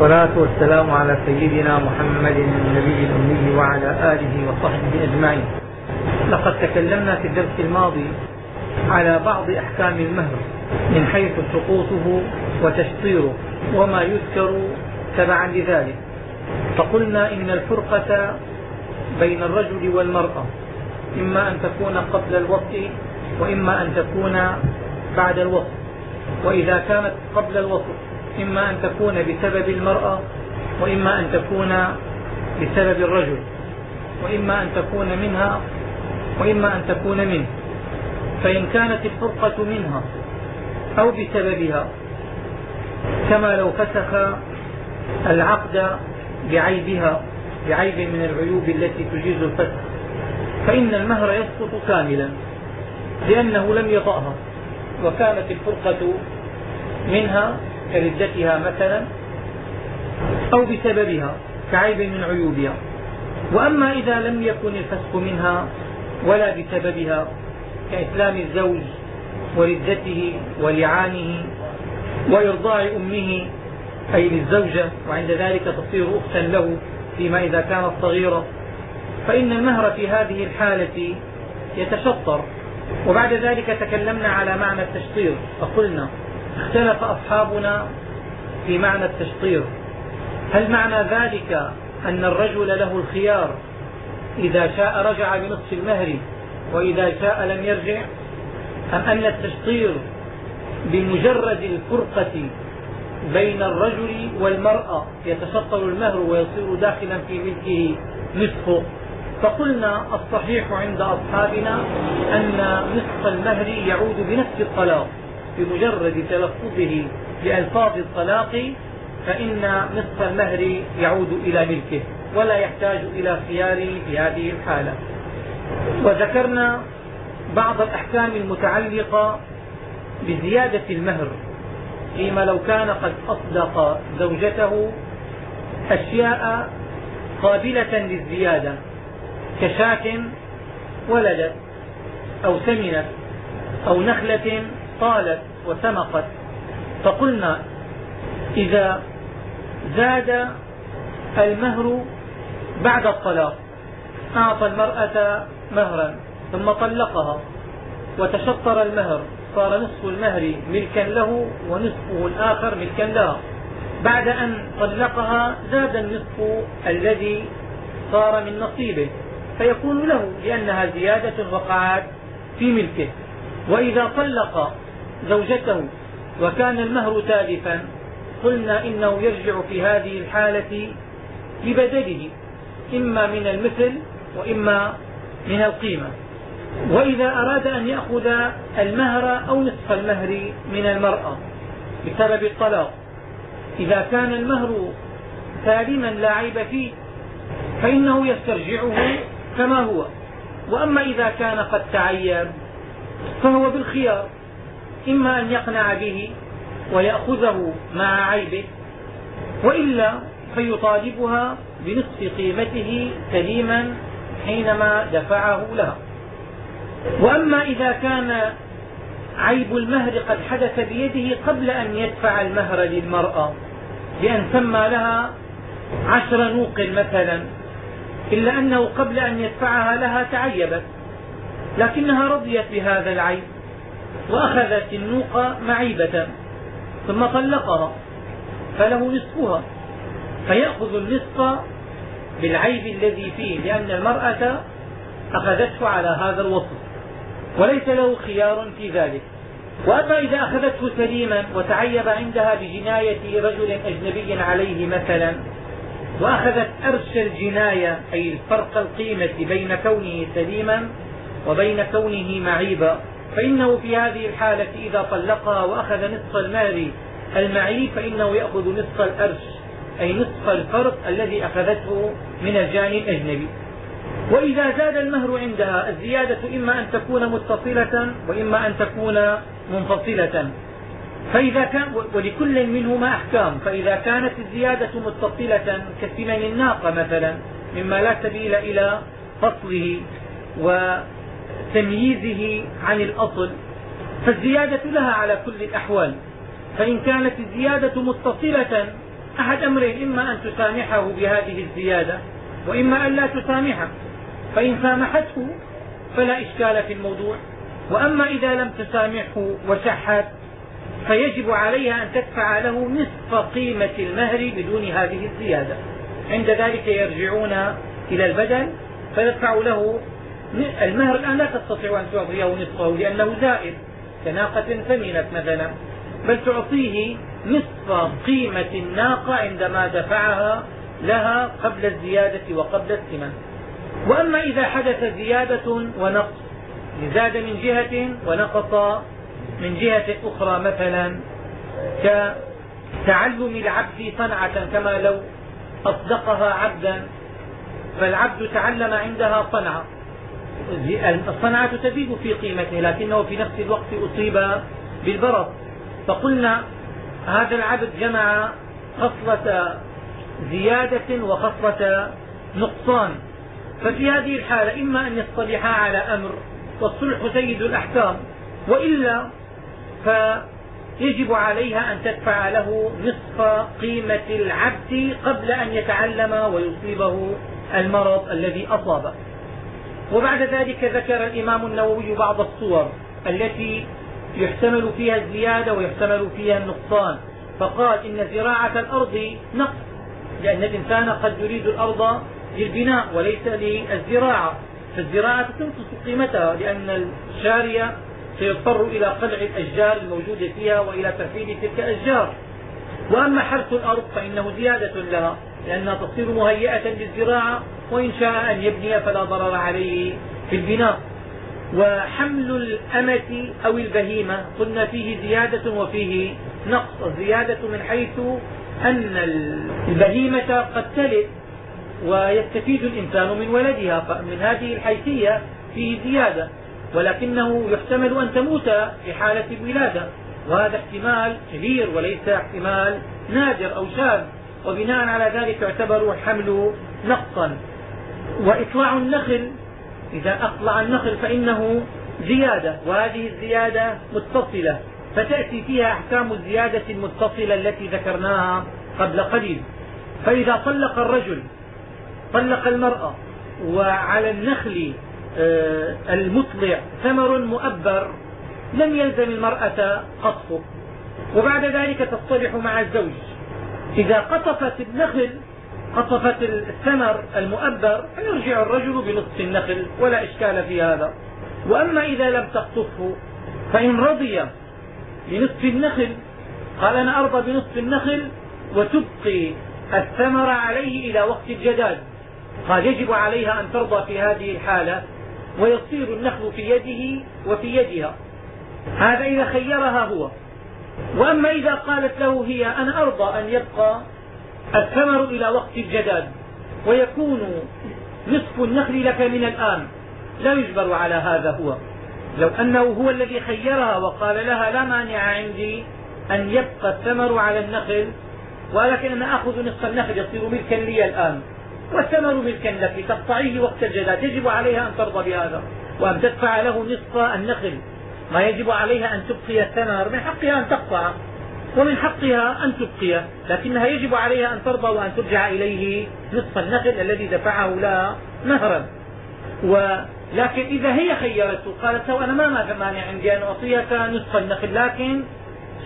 والصلاة والسلام على سيدنا محمد النبي الأمي وعلى آله وصحبه أجمعين. لقد تكلمنا في الدرس الماضي على بعض أحكام المهر من حيث سقوطه وتشطيره وما يذكر تبعا لذلك. فقلنا إن الفرقة بين الرجل والمرأة إما أن تكون قبل الوطء وإما أن تكون بعد الوطء وإذا كانت قبل الوطء إما أن تكون بسبب المرأة وإما أن تكون بسبب الرجل وإما أن تكون منها وإما أن تكون منه. فإن كانت الفرقة منها أو بسببها كما لو فسخ العقد بعيبها بعيب من العيوب التي تجيز الفسخ فإن المهر يسقط كاملا لأنه لم يطأها وكانت الفرقة منها كردتها مثلا أو بسببها كعيب من عيوبها. وأما إذا لم يكن الفسق منها ولا بسببها كإسلام الزوج وردته ولعانه وإرضاع أمه أي للزوجة وعند ذلك تصير أختا له فيما إذا كانت صغيرة فإن المهر في هذه الحالة يتشطر. وبعد ذلك تكلمنا على معنى التشطير فقلنا اختلف أصحابنا في معنى التشطير. هل معنى ذلك أن الرجل له الخيار إذا شاء رجع بنصف المهر وإذا شاء لم يرجع؟ أم أن التشطير بمجرد الفرقة بين الرجل والمرأة يتشطر المهر ويصير داخلا في ملكه نصفه فقلنا الصحيح عند أصحابنا أن نصف المهر يعود بنفس الطلاق. بمجرد تلفظه بألفاظ الطلاق فإن نصف المهر يعود إلى ملكه ولا يحتاج إلى خيار في هذه الحالة. وذكرنا بعض الأحكام المتعلقة بزيادة المهر فيما لو كان قد أصدق زوجته أشياء قابلة للزيادة كشاة ولدت أو سمنت أو نخلة طالت وسمقت فقلنا إذا زاد المهر بعد الطلاق أعطى المرأة مهرا ثم طلقها وتشطر المهر صار نصف المهر ملكا له ونصفه الآخر ملكا لها. بعد أن طلقها زاد النصف الذي صار من نصيبه فيكون له لأنها زيادة وقعت في ملكه. وإذا طلق زوجته وكان المهر تالفا. قلنا إنه يرجع في هذه الحالة ببدله إما من المثل وإما من القيمة. وإذا أراد أن يأخذ المهر أو نصف المهر من المرأة بسبب الطلاق. إذا كان المهر سالما لا عيب فيه فإنه يسترجعه كما هو. وأما إذا كان قد تعين فهو بالخيار. إما أن يقنع به ويأخذه مع عيبه وإلا فيطالبها بنصف قيمته سليما حينما دفعه لها. وأما إذا كان عيب المهر قد حدث بيده قبل أن يدفع المهر للمرأة بأن سمى لها عشر نوق مثلا إلا أنه قبل أن يدفعها لها تعيبت لكنها رضيت بهذا العيب. وأخذت النوق معيبة ثم طلقها فله نصفها فيأخذ النصف بالعيب الذي فيه لأن المرأة أخذته على هذا الوصف وليس له خيار في ذلك. وأما إذا أخذته سليما وتعيب عندها بجناية رجل أجنبي عليه مثلا وأخذت أرش الجناية أي الفرق القيمة بين كونه سليما وبين كونه معيبا فإنه في هذه الحالة إذا طلقها وأخذ نصف المال المعيب فإنه يأخذ نصف الأرش أي نصف الفرق الذي أخذته من الجاني الأجنبي. وإذا زاد المهر عندها الزيادة إما أن تكون متصلة وإما أن تكون منفصلة. فإذا كان ولكل منهما أحكام. فإذا كانت الزيادة متصلة كثمن الناقة مثلا مما لا سبيل إلى فصله وتمييزه عن الأصل فالزيادة لها على كل الأحوال. فإن كانت الزيادة متصلة أحد أمرين إما أن تسامحه بهذه الزيادة وإما أن لا تسامحه. فإن سامحته فلا إشكال في الموضوع. وأما إذا لم تسامحه وشحت فيجب عليها أن تدفع له نصف قيمة المهر بدون هذه الزيادة. عند ذلك يرجعون إلى البدل فيدفع له المهر الآن لا تستطيع أن تعطيه نصفه لأنه زائد. كناقة ثمنت مثلا. بل تعطيه نصف قيمة الناقة عندما دفعها لها قبل الزيادة وقبل الثمن. وأما إذا حدث زيادة ونقص زاد من جهة ونقص من جهة أخرى مثلا كتعلم العبد صنعة كما لو أصدقها عبدا فالعبد تعلم عندها صنعة. الصنعة تزيد في قيمته لكنه في نفس الوقت أصيب بالبرص فقلنا هذا العبد جمع خصلة زيادة وخصلة نقصان. ففي هذه الحالة إما أن يصطلحا على أمر والصلح سيد الأحكام وإلا فيجب عليها أن تدفع له نصف قيمة العبد قبل أن يتعلم ويصيبه المرض الذي أصابه. وبعد ذلك ذكر الإمام النووي بعض الصور التي يحتمل فيها الزيادة ويحتمل فيها النقصان. فقال إن زراعة الأرض نقص لأن الإنسان قد يريد الأرض للبناء وليس للزراعة. فالزراعة تنقص قيمتها لأن الشارية سيضطر إلى قلع الأشجار الموجودة فيها وإلى ترفيد تلك الأشجار. وأما حرث الأرض فإنه زيادة لها لأنها تصير مهيئة للزراعة وإن شاء أن يبني فلا ضرر عليه في البناء. وحمل الأمة أو البهيمة قلنا فيه زيادة وفيه نقص. الزيادة من حيث أن البهيمة قد تلد ويستفيد الإنسان من ولدها فمن هذه الحيثية فيه زيادة. ولكنه يحتمل أن تموت في حالة الولادة. وهذا احتمال كبير وليس احتمال نادر أو شاذ. وبناء على ذلك يعتبر الحمل نقصا. وإطلاع النخل. إذا أطلع النخل فإنه زيادة وهذه الزيادة متصلة. فتأتي فيها أحكام الزيادة المتصلة التي ذكرناها قبل قليل. فإذا طلق الرجل طلق المرأة وعلى النخل آه، المطلع ثمر مؤبر لم يلزم المرأة قطفه. وبعد ذلك تصطلح مع الزوج. إذا قطفت النخل قطفت الثمر المؤبر فيرجع الرجل بنصف النخل ولا إشكال في هذا. وأما إذا لم تقطفه فإن رضي بنصف النخل قال أنا أرضى بنصف النخل وتبقي الثمر عليه إلى وقت الجداد. قال يجب عليها أن ترضى في هذه الحالة ويصير النخل في يده وفي يدها. هذا إذا خيرها هو. وأما إذا قالت له هي أنا أرضى أن يبقى الثمر إلى وقت الجداد ويكون نصف النخل لك من الآن. لا يجبر على هذا هو. لو أنه هو الذي خيرها وقال لها لا مانع عندي أن يبقى الثمر على النخل ولكن أنا أخذ نصف النخل يصير ملكا لي الآن. والثمر ملكا لك تقطعيه وقت الجداد. يجب عليها أن ترضى بهذا وأن تدفع له نصف النخل. ما يجب عليها أن تبقي الثمر من حقها أن تقطع. ومن حقها أن تبقيه لكنها يجب عليها أن ترضى وأن ترجع إليه نصف النخل الذي دفعه لها مهرا ولكن إذا هي خيرته قالت أنا ما مانع عندي أن أعطيك نصف النخل لكن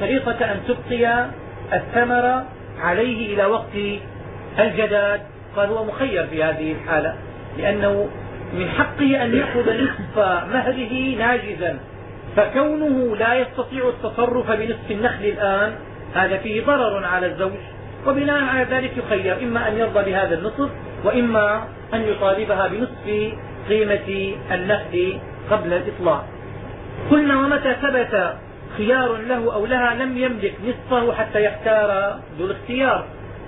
شريطة أن تبقي الثمر عليه إلى وقت الجداد. قال هو مخير في هذه الحالة لأنه من حقه أن يأخذ نصف مهره ناجزا. فكونه لا يستطيع التصرف بنصف النخل الآن هذا فيه ضرر على الزوج وبناء على ذلك يخير إما أن يرضى بهذا النصف وإما أن يطالبها بنصف قيمة النخل قبل الإطلاق. قلنا ومتى ثبت خيار له أو لها لم يملك نصفه حتى يختار ذو الاختيار.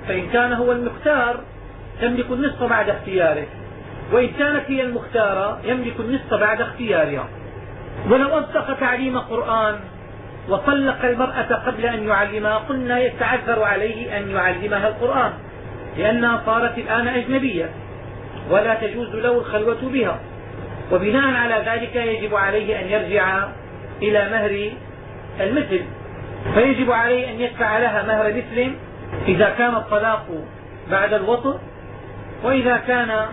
فإن كان هو المختار تملك النصف بعد اختياره. وإن كانت هي المختارة يملك النصف بعد اختيارها. ولو أصدق تعليم قرآن وطلق المرأة قبل أن يعلمها قلنا يتعذر عليه أن يعلمها القرآن لأنها صارت الآن أجنبية ولا تجوز له الخلوة بها. وبناء على ذلك يجب عليه أن يرجع إلى مهر المثل فيجب عليه أن يدفع لها مهر مثل إذا كان الطلاق بعد الوطء وإذا كان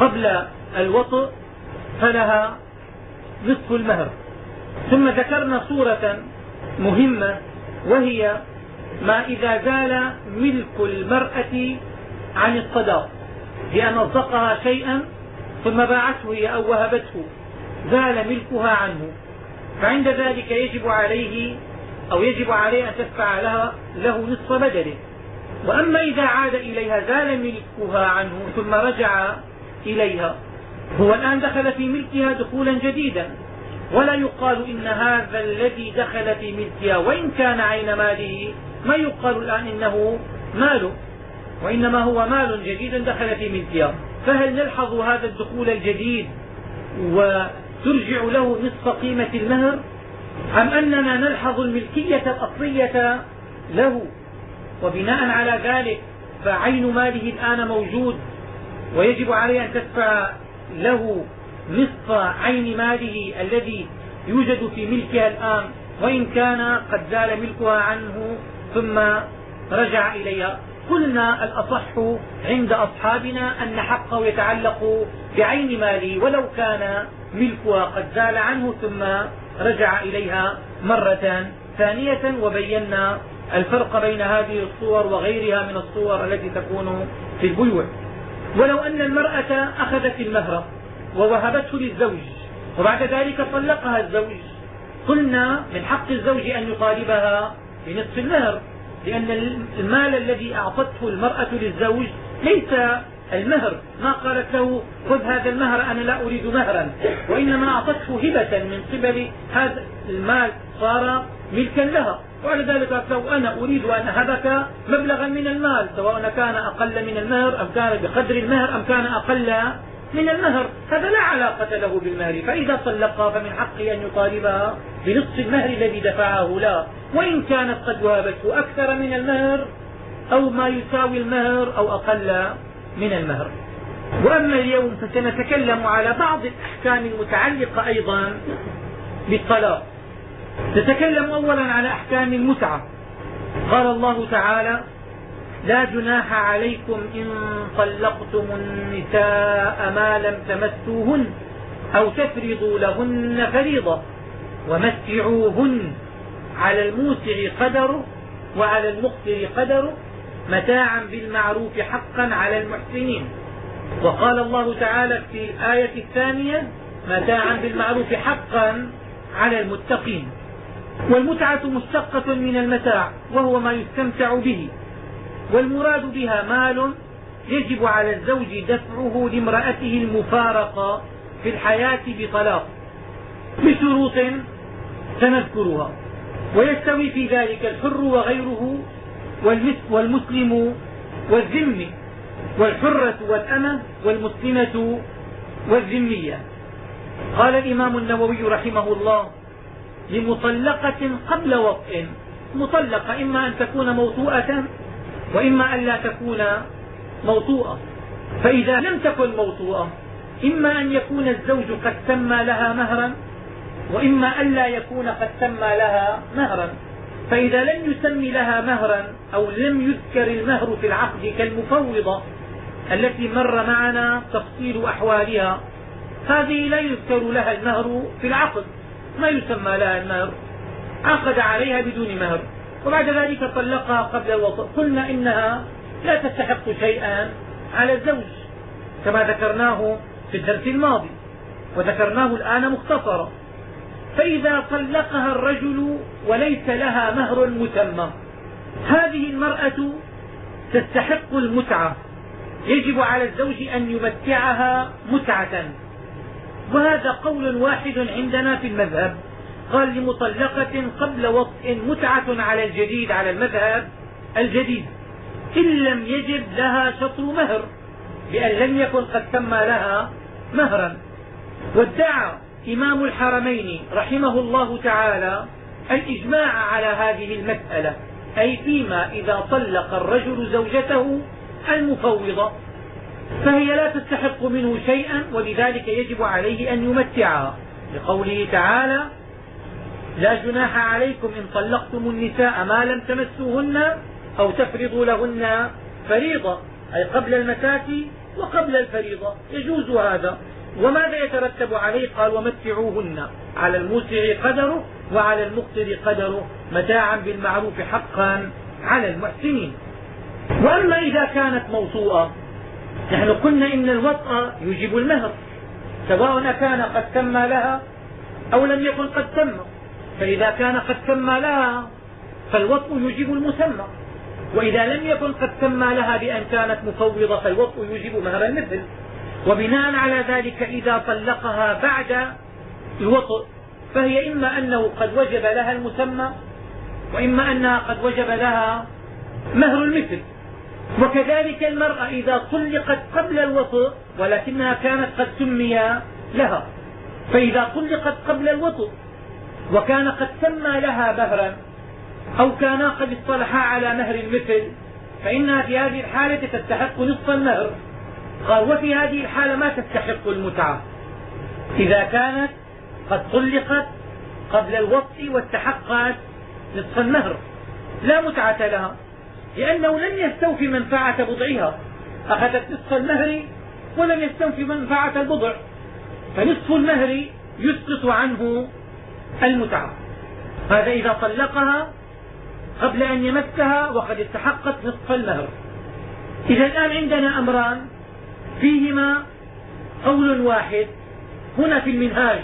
قبل الوطء فلها نصف المهر. ثم ذكرنا صورة مهمة وهي ما إذا زال ملك المرأة عن الصداق بأن أصدقها شيئا ثم باعته هي أو وهبته زال ملكها عنه. فعند ذلك يجب عليه أو يجب عليه أن تدفع لها له نصف بدله وأما إذا عاد إليها زال ملكها عنه ثم رجع إليها. هو الآن دخل في ملكها دخولا جديدا. ولا يقال إن هذا الذي دخل في ملكها وإن كان عين ماله ما يقال الآن إنه ماله. وإنما هو مال جديد دخل في ملكها. فهل نلحظ هذا الدخول الجديد وترجع له نصف قيمة المهر؟ أم أننا نلحظ الملكية الأصلية له؟ وبناء على ذلك فعين ماله الآن موجود. ويجب عليه أن تدفع له نصف عين ماله الذي يوجد في ملكها الآن وإن كان قد زال ملكها عنه ثم رجع إليها. قلنا الأصح عند أصحابنا أن حقه يتعلق بعين ماله ولو كان ملكها قد زال عنه ثم رجع إليها مرة ثانية وبينا الفرق بين هذه الصور وغيرها من الصور التي تكون في البيوع. ولو أن المرأة أخذت المهر ووهبته للزوج وبعد ذلك طلقها الزوج. قلنا من حق الزوج أن يطالبها بنصف المهر لأن المال الذي أعطته المرأة للزوج ليس المهر. ما قالت له خذ هذا المهر أنا لا أريد مهرا. وإنما أعطته هبة من قبل هذا المال صار ملكا لها. وعلى ذلك له أنا أريد أن أهبك مبلغا من المال سواء كان أقل من المهر أم كان بقدر المهر أم كان أقل من المهر. هذا لا علاقة له بالمهر فإذا طلقها فمن حقه أن يطالبها بنصف المهر الذي دفعه لا وإن كانت قد وهبته أكثر من المهر أو ما يساوي المهر أو أقل من المهر. وأما اليوم فسنتكلم على بعض الأحكام المتعلقة أيضا بالطلاق. نتكلم أولا على أحكام المتعة. قال الله تعالى لا جناح عليكم إن طلقتم النساء ما لم تمسوهن أو تفرضوا لهن فريضة ومتعوهن على الموسع قدره وعلى المقتر قدره متاعا بالمعروف حقا على المحسنين. وقال الله تعالى في الآية الثانية متاعا بالمعروف حقا على المتقين. والمتعة مشتقة من المتاع وهو ما يستمتع به. والمراد بها مال يجب على الزوج دفعه لامرأته المفارقة في الحياة بطلاق بشروط سنذكرها. ويستوي في ذلك الحر وغيره والمسلم والذم والحرة والأمة والمسلمة والذمية. قال الإمام النووي رحمه الله لمطلقة قبل وطء مطلقة إما أن تكون موطوءة وإما أن لا تكون موطوءة فإذا لم تكن موطوءة إما أن يكون الزوج قد سمى لها مهرا وإما أن لا يكون قد سمى لها مهرا. فإذا لم يسم لها مهرا أو لم يذكر المهر في العقد كالمفوضة التي مر معنا تفصيل أحوالها هذه لا يذكر لها المهر في العقد. ما يسمى لها المهر. عقد عليها بدون مهر. وبعد ذلك طلقها قبل الوطء قلنا إنها لا تستحق شيئا على الزوج كما ذكرناه في الدرس الماضي وذكرناه الآن مختصرا. فإذا طلقها الرجل وليس لها مهر مسمى هذه المرأة تستحق المتعة. يجب على الزوج أن يمتعها متعة. وهذا قول واحد عندنا في المذهب. قال لمطلقة قبل وطء متعة على الجديد على المذهب الجديد. إن لم يجب لها شطر مهر بأن لم يكن قد سمى لها مهرا. وادعى إمام الحرمين رحمه الله تعالى الإجماع على هذه المسألة أي فيما إذا طلق الرجل زوجته المفوضة. فهي لا تستحق منه شيئا ولذلك يجب عليه أن يمتعها. لقوله تعالى لا جناح عليكم إن طلقتم النساء ما لم تمسوهن أو تفرض لهن فريضة. أي قبل المساك وقبل الفريضة. يجوز هذا. وماذا يترتب عليه؟ قال ومتعوهن. على الموسع قدره وعلى المقتر قدره. متاعا بالمعروف حقا على المحسنين. وأما إذا كانت موطوءة نحن قلنا إن الوطأ يجب المهر سواء كان قد سمى لها أو لم يكن قد سمى فإذا كان قد سمى لها فالوطء يجب المسمى. وإذا لم يكن قد سمى لها بأن كانت مفوضة فالوطء يجب مهر المثل. وبناء على ذلك إذا طلقها بعد الوطء فهي إما أنه قد وجب لها المسمى وإما أنها قد وجب لها مهر المثل. وكذلك المرأة إذا طلقت قبل الوطء ولكنها كانت قد سمي لها. فإذا طلقت قبل الوطء وكان قد سمى لها مهرا أو كانا قد اصطلحا على مهر المثل فإنها في هذه الحالة تستحق نصف المهر. قال وفي هذه الحالة ما تستحق المتعة. إذا كانت قد طلقت قبل الوطء واستحقت نصف المهر لا متعة لها. لأنه لم يستوفي منفعة بضعها. أخذت نصف المهر ولم يستوفي منفعة البضع. فنصف المهر يسقط عنه المتعة. هذا إذا طلقها قبل أن يمسها وقد استحقت نصف المهر. إذا الآن عندنا أمران. فيهما قول واحد. هنا في المنهاج.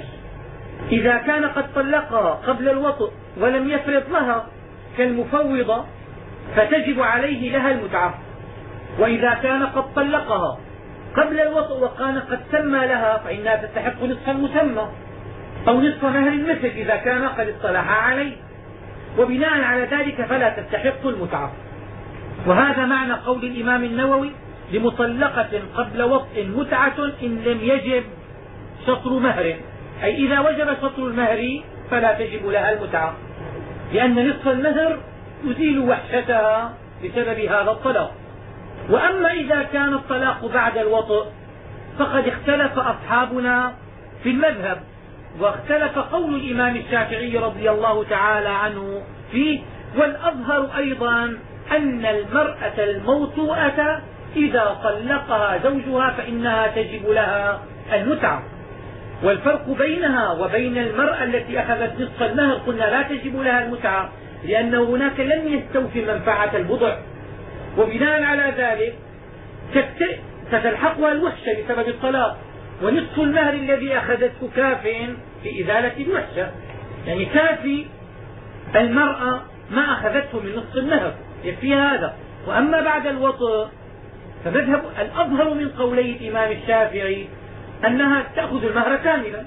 إذا كان قد طلقها قبل الوطء ولم يفرض لها كالمفوضة فتجب عليه لها المتعة. وإذا كان قد طلقها قبل الوطء وكان قد سمى لها فإنها تستحق نصف المسمى أو نصف مهر المثل إذا كان قد اصطلح عليه. وبناء على ذلك فلا تستحق المتعة. وهذا معنى قول الإمام النووي لمطلقة قبل وطء متعة إن لم يجب شطر مهر. أي إذا وجب شطر المهر فلا تجب لها المتعة. لأن نصف المهر يزيل وحشتها بسبب هذا الطلاق. وأما إذا كان الطلاق بعد الوطء فقد اختلف أصحابنا في المذهب واختلف قول الإمام الشافعي رضي الله تعالى عنه فيه والأظهر أيضا أن المرأة الموطوءة إذا طلقها زوجها فإنها تجب لها المتعة. والفرق بينها وبين المرأة التي أخذت نصف المهر قلنا لا تجب لها المتعة. لأن هناك لم يستوفي منفعة البضع وبناء على ذلك تتلحقها الوحشة بسبب الطلاق. ونصف المهر الذي أخذته كاف في إزالة الوحشة. يعني كافي المرأة ما أخذته من نصف المهر. يكفي هذا. وأما بعد الوطء فمذهب الأظهر من قولي الإمام الشافعي أنها تأخذ المهر كاملا.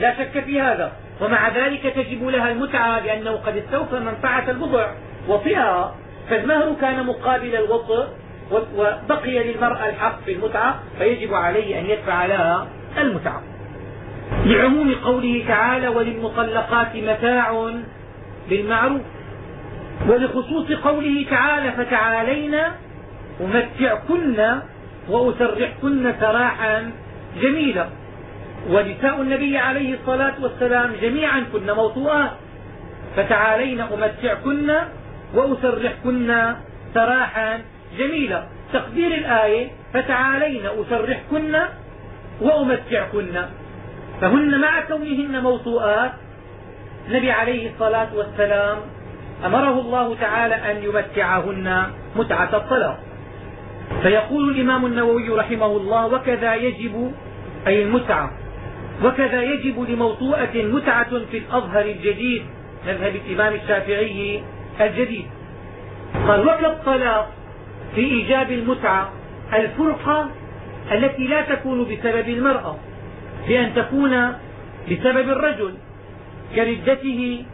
لا شك في هذا. ومع ذلك تجب لها المتعة لأنه قد استوفى منفعة البضع وطئها فالمهر كان مقابل الوطء وبقي للمرأة الحق في المتعة فيجب عليه أن يدفع لها المتعة. لعموم قوله تعالى وللمطلقات متاع بالمعروف ولخصوص قوله تعالى فتعالينا أمتعكن وأسرحكن سراحا جميلا ونساء النبي عليه الصلاة والسلام جميعا كن موطوءات فتعالين أمتعكن وأسرحكن سراحا جميلا تقدير الآية فتعالين أسرحكن وأمتعكن. فهن مع كونهن موطوءات. النبي عليه الصلاة والسلام أمره الله تعالى أن يمتعهن متعة الطلاق. فيقول الإمام النووي رحمه الله وكذا يجب أي المتعة وكذا يجب لموطوءة متعة في الأظهر الجديد مذهب الإمام الشافعي الجديد. قال وكالطلاق في إيجاب المتعة الفرقة التي لا تكون بسبب المرأة بأن تكون بسبب الرجل كردته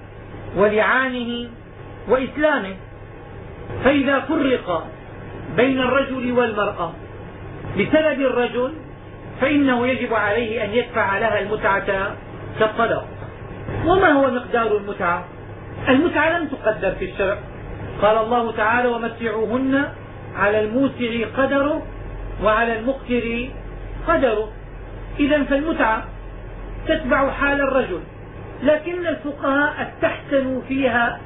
ولعانه وإسلامه. فإذا فرق بين الرجل والمرأة بسبب الرجل فإنه يجب عليه أن يدفع لها المتعة كالطلاق. وما هو مقدار المتعة؟ المتعة لم تقدر في الشرع. قال الله تعالى ومتعوهن على الموسع قدره وعلى المقتر قدره. إذا فالمتعة تتبع حال الرجل لكن الفقهاء استحسنوا فيها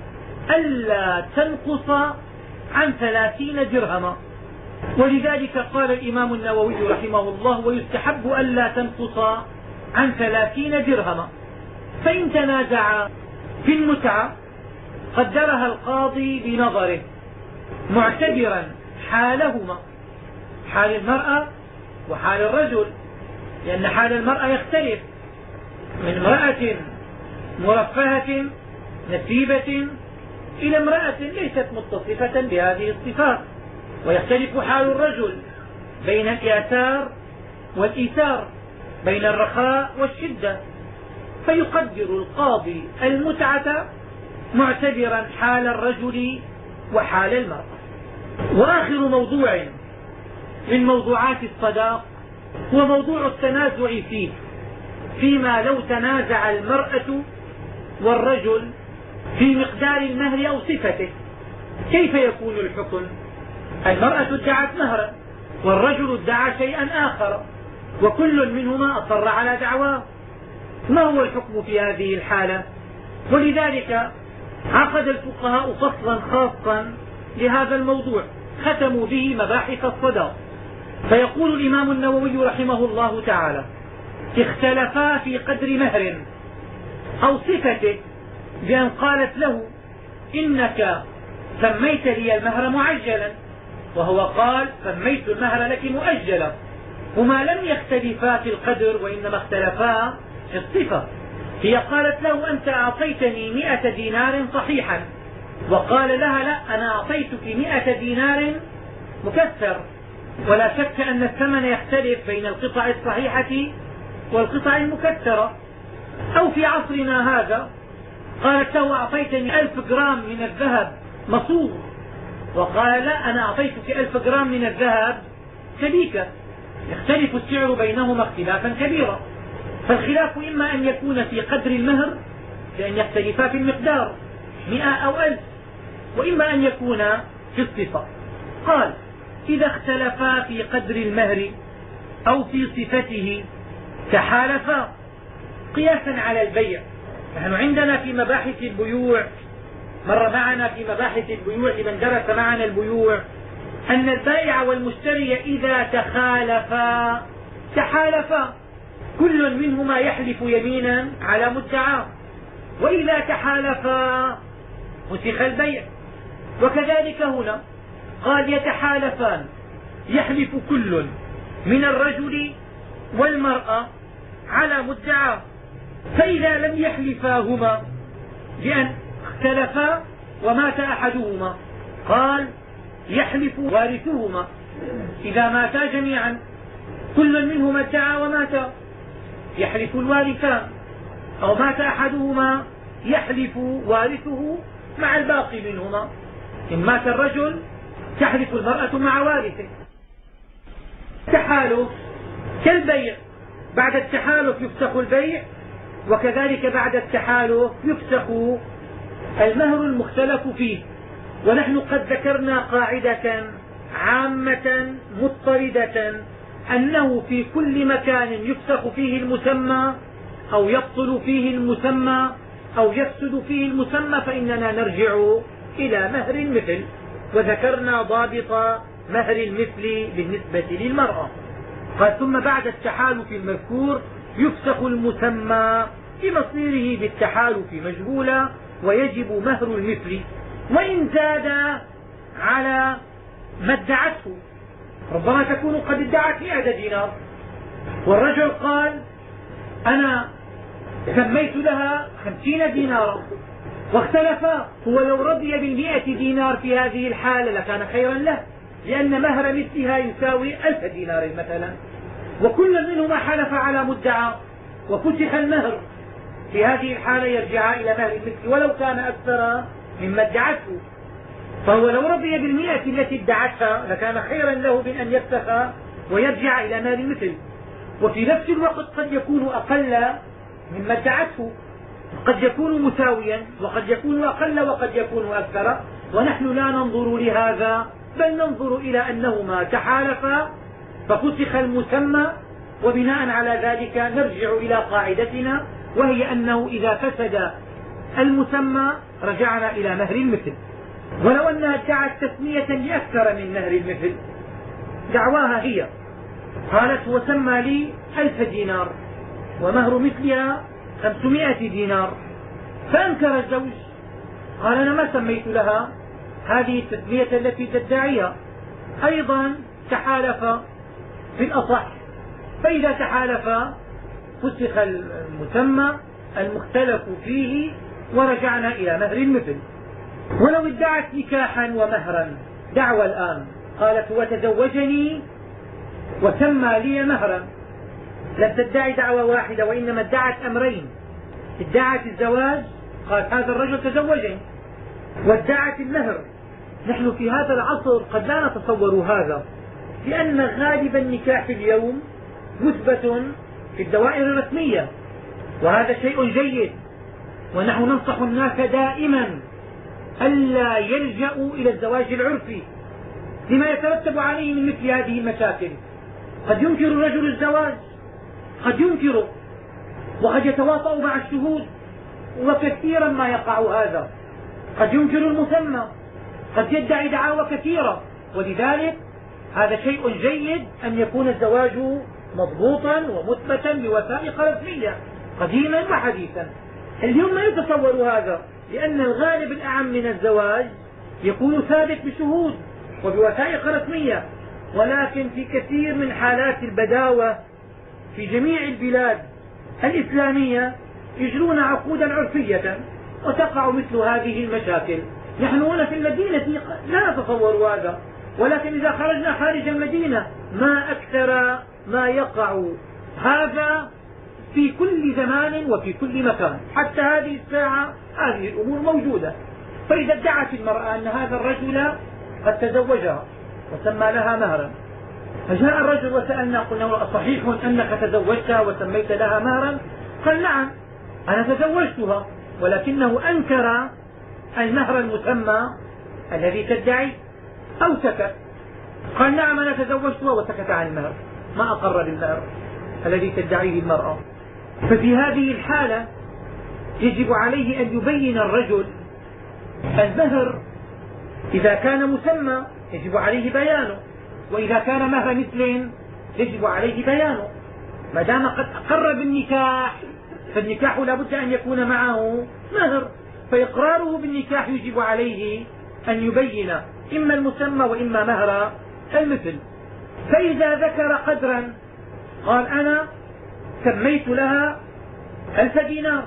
ألا تنقص عن ثلاثين درهما. ولذلك قال الإمام النووي رحمه الله ويستحب ألا تنقص عن ثلاثين درهما. فإن تنازع في المتعة قدرها القاضي بنظره معتبرا حالهما حال المرأة وحال الرجل لأن حال المرأة يختلف. من امرأة مرفهة نسيبة إلى امرأة ليست متصفة بهذه الصفات. ويختلف حال الرجل بين الإعتار والإيثار بين الرخاء والشدة. فيقدر القاضي المتعة معتبرا حال الرجل وحال المرأة. وآخر موضوع من موضوعات الصداق هو موضوع التنازع فيه فيما لو تنازع المرأة والرجل في مقدار المهر أو صفته. كيف يكون الحكم؟ المرأة ادعت مهرا والرجل ادعى شيئا آخر وكل منهما أصر على دعواه. ما هو الحكم في هذه الحالة؟ ولذلك عقد الفقهاء فصلا خاصا لهذا الموضوع ختموا به مباحث الصداق فيقول الإمام النووي رحمه الله تعالى اختلفا في قدر مهر أو صفته بأن قالت له إنك سميت لي المهر معجلا وهو قال سميت المهر لك مؤجلا. هما لم يختلفا في القدر وإنما اختلفا في الصفة. هي قالت له أنت أعطيتني م دينار صحيحا. وقال لها لا أنا أعطيتك م دينار مكسر. ولا شك أن الثمن يختلف بين القطع الصحيحة والقطع المكسرة. أو في عصرنا هذا قالت له أعطيتني ألف جرام من الذهب مصوغ وقال لا أنا أعطيتك ألف جرام من الذهب سبيكة يختلف السعر بينهما اختلافا كبيرا. فالخلاف إما أن يكون في قدر المهر لأن يختلفا في المقدار م أو ألف وإما أن يكون في الصفة. قال إذا اختلفا في قدر المهر أو في صفته تحالفا قياسا على البيع. نحن عندنا في مباحث البيوع مر معنا في مباحث البيوع لمن درس معنا البيوع أن البائع والمشتري إذا تخالفا تحالفا. كل منهما يحلف يمينا على مدعاه وإذا تحالفا فسخ البيع. وكذلك هنا قال يتحالفان. يحلف كل من الرجل والمرأة على مدعاه فإذا لم يحلفا هما بأن اختلفا ومات أحدهما. قال يحلف وارثهما. إذا ماتا جميعا. كل منهما ادعى ومات. يحلف الوارثان أو مات أحدهما يحلف وارثه مع الباقي منهما. إن مات الرجل تحلف المرأة مع وارثه. تحالف كالبيع. بعد التحالف يفسخ البيع وكذلك بعد التحالف يفسخ المهر المختلف فيه. ونحن قد ذكرنا قاعدة عامة مضطردة أنه في كل مكان يفسخ فيه المسمى أو يبطل فيه المسمى أو يفسد فيه المسمى فإننا نرجع إلى مهر المثل. وذكرنا ضابط مهر المثل بالنسبة للمرأة. قال ثم بعد التحالف المذكور يفسخ المسمى بمصيره بالتحالف مجهولا ويجب مهر المثل وإن زاد على ما ادعته. ربما تكون قد ادعت مئة دينار. والرجل قال أنا سميت لها خمسين دينارا. واختلفا هو لو رضي بالمئة دينار في هذه الحالة لكان خيرا له لأن مهر مثلها يساوي ألف دينار مثلا. وكل منهما حلف على مدعى وفتح المهر. في هذه الحالة يرجع إلى مهر المثل ولو كان أكثر مما ادعته فهو لو رضي بالمئة التي ادعتها لكان خيرا له من أن يفسخ ويرجع إلى مال المثل. وفي نفس الوقت قد يكون أقل مما ادعته. قد يكون مساويا وقد يكون أقل وقد يكون أكثر. ونحن لا ننظر لهذا بل ننظر إلى أنهما تحالفا ففسخ المسمى. وبناء على ذلك نرجع إلى قاعدتنا. وهي أنه إذا فسد المسمى رجعنا إلى مهر المثل. ولو أنها ادعت تسمية لأكثر من مهر المثل دعواها هي. قالت وسمى لي ألف دينار ومهر مثلها خمسمائة دينار. فأنكر الزوج قال أنا ما سميت لها هذه التسمية التي تدعيها. أيضا تحالف في الأصح فإذا تحالف فسخ المسمى المختلف فيه ورجعنا إلى مهر المثل. ولو ادعت نكاحا ومهرا دعوى الآن. قالت هو تزوجني وسمى لي مهرا. لم تدعي دعوى واحدة وإنما ادعت أمرين. ادعت الزواج قال هذا الرجل تزوجني. وادعت المهر. نحن في هذا العصر قد لا نتصور هذا لأن غالب النكاح اليوم مثبت في الدوائر الرسمية. وهذا شيء جيد. ونحن ننصح الناس دائما ألا يلجأوا إلى الزواج العرفي لما يترتب عليه من مثل هذه المشاكل. قد ينكر الرجل الزواج قد ينكره وقد يتواطأ مع الشهود وكثيرا ما يقع هذا. قد ينكر المسمى قد يدعي دعاوى كثيرة. ولذلك هذا شيء جيد أن يكون الزواج مضبوطا ومثبتا بوثائق رسمية قديما وحديثا. اليوم ما يتصور هذا؟ لأن الغالب الأعم من الزواج يكون ثابت بشهود وبوثائق رسمية ولكن في كثير من حالات البداوة في جميع البلاد الإسلامية يجرون عقودا عرفية وتقع مثل هذه المشاكل. نحن هنا في المدينة لا نتصور هذا ولكن إذا خرجنا خارج المدينة ما أكثر ما يقع هذا في كل زمان وفي كل مكان. حتى هذه الساعة هذه الأمور موجودة. فإذا ادعت المرأة أن هذا الرجل قد تزوجها وسمى لها مهرا. فجاء الرجل وسألنا قلنا له اصحيح أنك تزوجتها وسميت لها مهرا؟ قال نعم أنا تزوجتها ولكنه أنكر المهر المسمى الذي تدعي أو سكت قال نعم أنا تزوجتها وسكت عن المهر. ما أقر بالمهر الذي تدعيه المرأة ففي هذه الحالة يجب عليه أن يبين الرجل المهر إذا كان مسمى يجب عليه بيانه وإذا كان مهر مثل يجب عليه بيانه. ما دام قد أقر بالنكاح فالنكاح لا بد أن يكون معه مهر. فإقراره بالنكاح يجب عليه أن يبين إما المسمى وإما مهر المثل. فإذا ذكر قدرا قال أنا سميت لها ألف دينار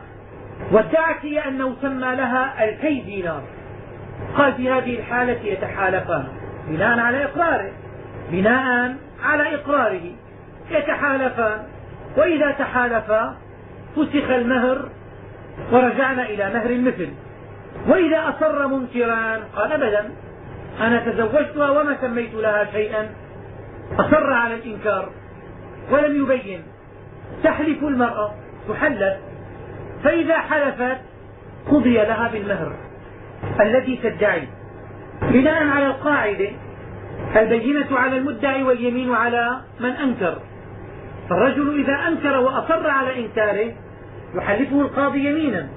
وادعت هي أنه سمى لها ألفي دينار. قال في هذه الحالة يتحالفان بناء على إقراره بناء على إقراره. يتحالفان وإذا تحالفا فسخ المهر ورجعنا إلى مهر المثل. وإذا أصر منكرا قال أبدا أنا تزوجتها وما سميت لها شيئا. أصر على الإنكار ولم يبين. تحلف المرأة تحلف فإذا حلفت قضي لها بالمهر الذي تدعي. بناء على القاعدة البينة على المدعي واليمين على من أنكر. فالرجل إذا أنكر وأصر على إنكاره يحلفه القاضي يمينا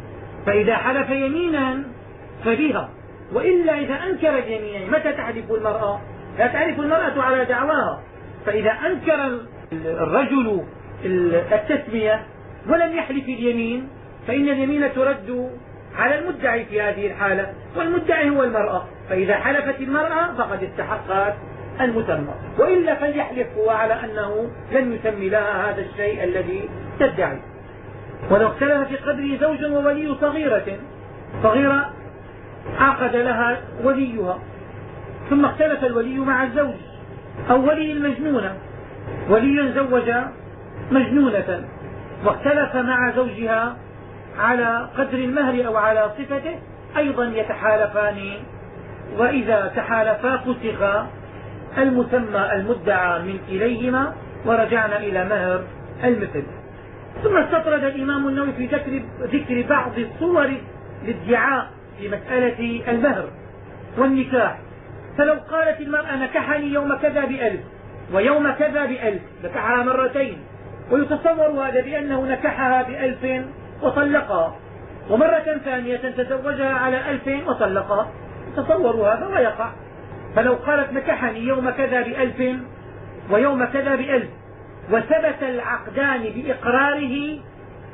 فإذا حلف يمينا فبها. وإلا إذا أنكر اليمين متى تحلف المرأة؟ لا تعرف المرأة على دعواها. فإذا أنكر الرجل التسمية ولم يحلف اليمين فإن اليمين ترد على المدعي في هذه الحالة والمدعي هو المرأة. فإذا حلفت المرأة فقد استحقت المسمى. وإلا فليحلف هو على أنه لم يسمي لها هذا الشيء الذي تدعي. ولو اختلف في قدره زوج وولي صغيرة صغيرة عقد لها وليها. ثم اختلف الولي مع الزوج. أو ولي المجنونة. ولي زوج مجنونة. واختلف مع زوجها على قدر المهر أو على صفته. أيضا يتحالفان. وإذا تحالفا فسخ المسمى المدعى من إليهما ورجعنا إلى مهر المثل. ثم استطرد الإمام النووي في ذكر, ذكر بعض الصور للادعاء في مسألة المهر والنكاح. فلو قالت المرأة نكحني يوم كذا بألف ويوم كذا بألف نكحها مرتين ويتصور هذا بأنه نكحها بألف وطلقها ومرة ثانية تزوجها على ألف وطلقها تصوروا هذا ويقع. فلو قالت نكحني يوم كذا بألف ويوم كذا بألف وثبت العقدان بإقراره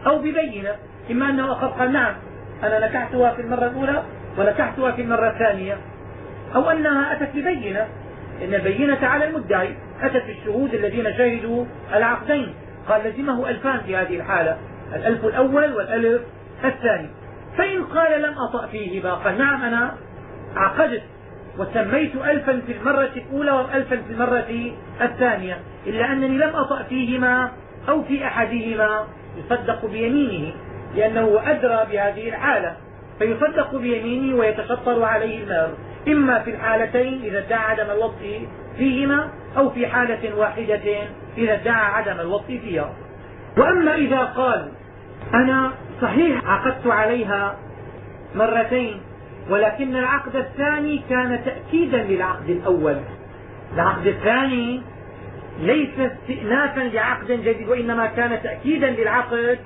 أو ببينة إما أنه أخذ قال نعم أنا نكحتها في المرة الأولى ونكحتها في المرة الثانية. أو أنها أتت ببينة. إن البينة على المدعي أتت الشهود الذين شهدوا العقدين. قال لزمه ألفان في هذه الحالة. الألف الأول والألف الثاني. فإن قال لم أطأ فيه قال نعم أنا عقدت وسميت ألفا في المرة الأولى وألفا في المرة الثانية. إلا أنني لم أطأ فيهما أو في أحدهما. يصدق بيمينه لأنه أدرى بهذه الحالة. فيصدق بيمينه ويتشطر عليه المهر إما في الحالتين إذا ادعى عدم الوطء فيهما أو في حالة واحدة إذا ادعى عدم الوطء فيها. وأما إذا قال أنا صحيح عقدت عليها مرتين ولكن العقد الثاني كان تأكيدا للعقد الأول. العقد الثاني ليس استئنافا لعقد جديد وإنما كان تأكيدا للعقد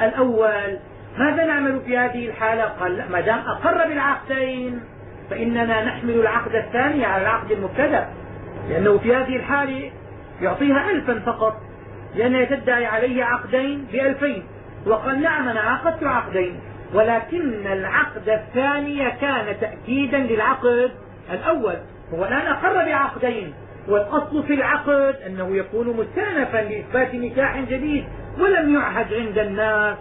الأول. ماذا نعمل في هذه الحالة؟ قال لا ما دام أقر بالعقدين فإننا نحمل العقد الثاني على العقد المبتدأ. لأنه في هذه الحالة يعطيها ألفا فقط. لأنها تدعي عليه عقدين بألفين. وقال نعم أنا عقدت عقدين. ولكن العقد الثاني كان تأكيدا للعقد الأول. هو الآن أقر بعقدين. والأصل في العقد أنه يكون مستأنفا لإثبات نكاح جديد. ولم يعهد عند الناس.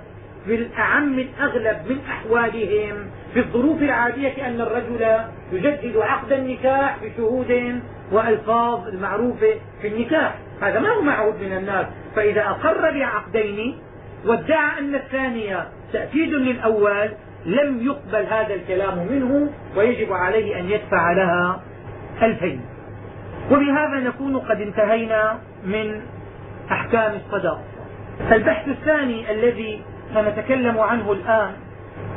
في الأعم الأغلب من أحوالهم. في الظروف العادية أن الرجل يجدد عقد النكاح بشهود وألفاظ المعروفة في النكاح. هذا ما هو معهود من الناس. فإذا أقر بعقدين وادعى أن الثانية تأكيد للأول لم يقبل هذا الكلام منه ويجب عليه أن يدفع لها ألفين. وبهذا نكون قد انتهينا من أحكام الصداق البحث الثاني الذي سنتكلم عنه الآن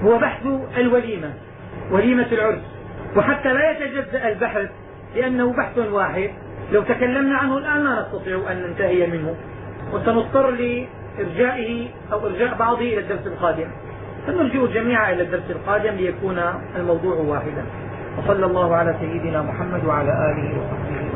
هو بحث الوليمة وليمة العرس وحتى لا يتجزأ البحث لأنه بحث واحد. لو تكلمنا عنه الآن لا نستطيع أن ننتهي منه. وسنضطر لإرجائه أو إرجاء بعضه إلى الدرس القادم. فنرجع الجميع إلى الدرس القادم ليكون الموضوع واحدا. وصلى الله على سيدنا محمد وعلى آله وصحبه